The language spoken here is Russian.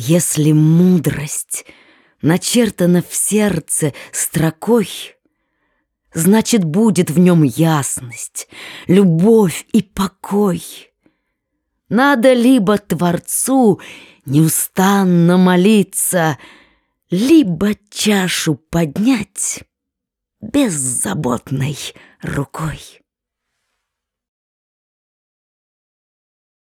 Если мудрость начертана в сердце строкой, Значит, будет в нем ясность, любовь и покой. Надо либо Творцу неустанно молиться, Либо чашу поднять беззаботной рукой.